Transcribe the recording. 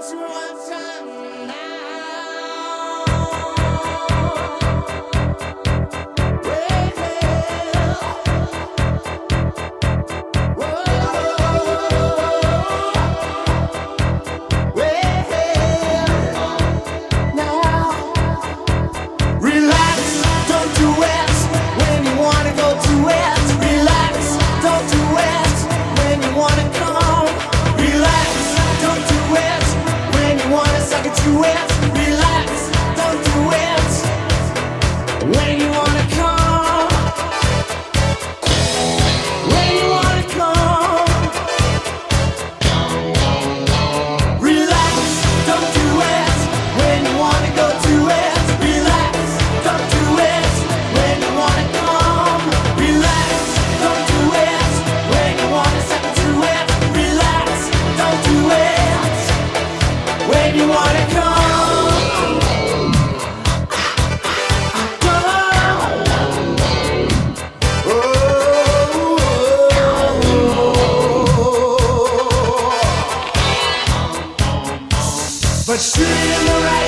to wrong. it, relax, don't do it. When you want. Extreme Right.